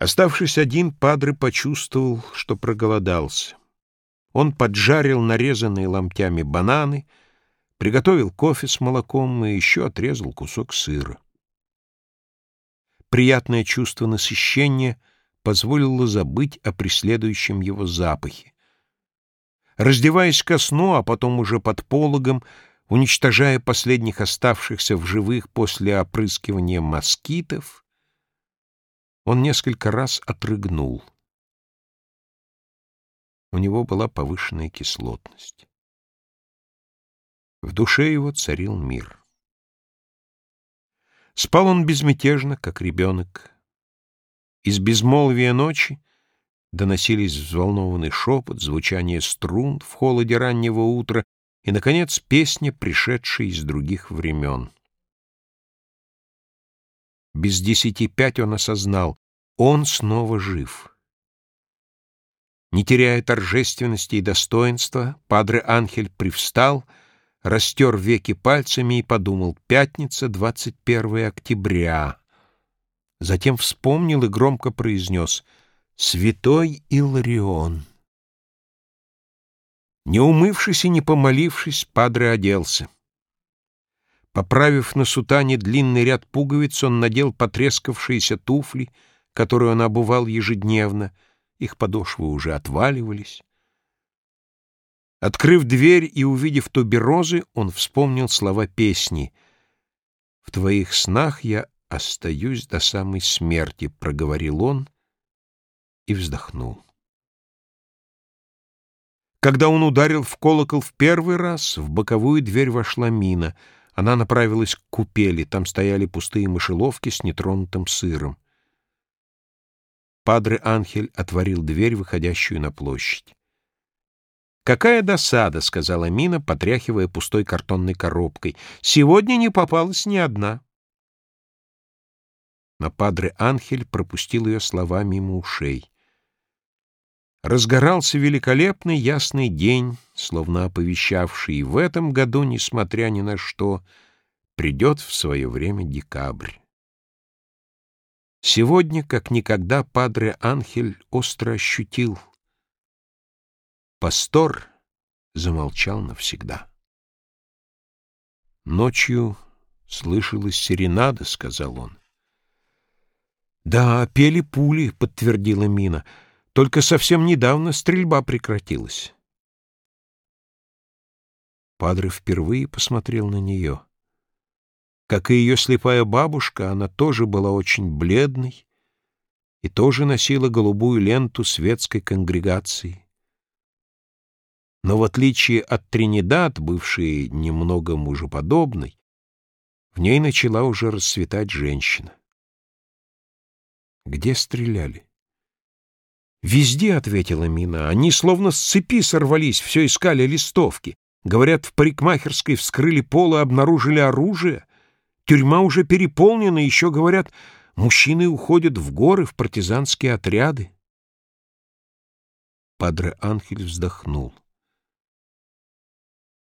Оставшись один, Падре почувствовал, что проголодался. Он поджарил нарезанные ломтями бананы, приготовил кофе с молоком и еще отрезал кусок сыра. Приятное чувство насыщения позволило забыть о преследующем его запахе. Раздеваясь ко сну, а потом уже под пологом, уничтожая последних оставшихся в живых после опрыскивания москитов, он несколько раз отрыгнул. У него была повышенная кислотность. В душе его царил мир. Спал он безмятежно, как ребенок. Из безмолвия ночи доносились взволнованный шепот, звучание струн в холоде раннего утра и, наконец, песня, пришедшая из других времен. Без десяти пять он осознал, он снова жив. Не теряя торжественности и достоинства, Падре Анхель привстал, растер веки пальцами и подумал «Пятница, 21 октября». Затем вспомнил и громко произнес «Святой Иларион». Не умывшись и не помолившись, Падре оделся. Поправив на сутане длинный ряд пуговиц, он надел потрескавшиеся туфли — которую он обувал ежедневно, их подошвы уже отваливались. Открыв дверь и увидев туберозы, он вспомнил слова песни «В твоих снах я остаюсь до самой смерти», — проговорил он и вздохнул. Когда он ударил в колокол в первый раз, в боковую дверь вошла мина. Она направилась к купели, там стояли пустые мышеловки с нетронутым сыром. Падре Анхель отворил дверь, выходящую на площадь. «Какая досада!» — сказала Мина, потряхивая пустой картонной коробкой. «Сегодня не попалась ни одна». Но Падре Анхель пропустил ее слова мимо ушей. Разгорался великолепный ясный день, словно оповещавший, и в этом году, несмотря ни на что, придет в свое время декабрь. Сегодня, как никогда, Падре Анхель остро ощутил. Пастор замолчал навсегда. Ночью слышалась серенада, — сказал он. «Да, пели пули», — подтвердила Мина. «Только совсем недавно стрельба прекратилась». Падре впервые посмотрел на нее. Как и ее слепая бабушка, она тоже была очень бледной и тоже носила голубую ленту светской конгрегации. Но в отличие от Тринидад, бывшей немного мужеподобной, в ней начала уже расцветать женщина. Где стреляли? «Везде», — ответила Мина. «Они словно с цепи сорвались, все искали листовки. Говорят, в парикмахерской вскрыли пол и обнаружили оружие. Тюрьма уже переполнена, еще, говорят, мужчины уходят в горы, в партизанские отряды. Падре Анхель вздохнул.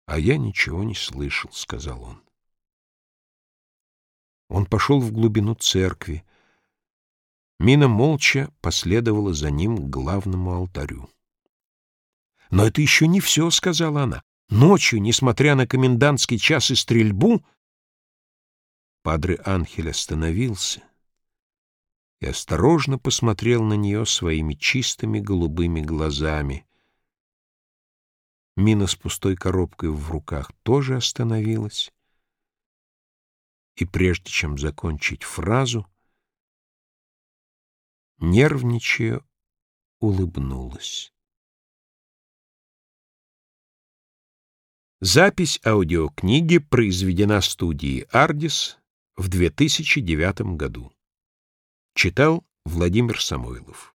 «А я ничего не слышал», — сказал он. Он пошел в глубину церкви. Мина молча последовала за ним к главному алтарю. «Но это еще не все», — сказала она. «Ночью, несмотря на комендантский час и стрельбу, Падре Анхель остановился и осторожно посмотрел на нее своими чистыми голубыми глазами. Мина с пустой коробкой в руках тоже остановилась, и прежде чем закончить фразу, нервничая, улыбнулась. Запись аудиокниги произведена студией «Ардис» в 2009 году. Читал Владимир Самойлов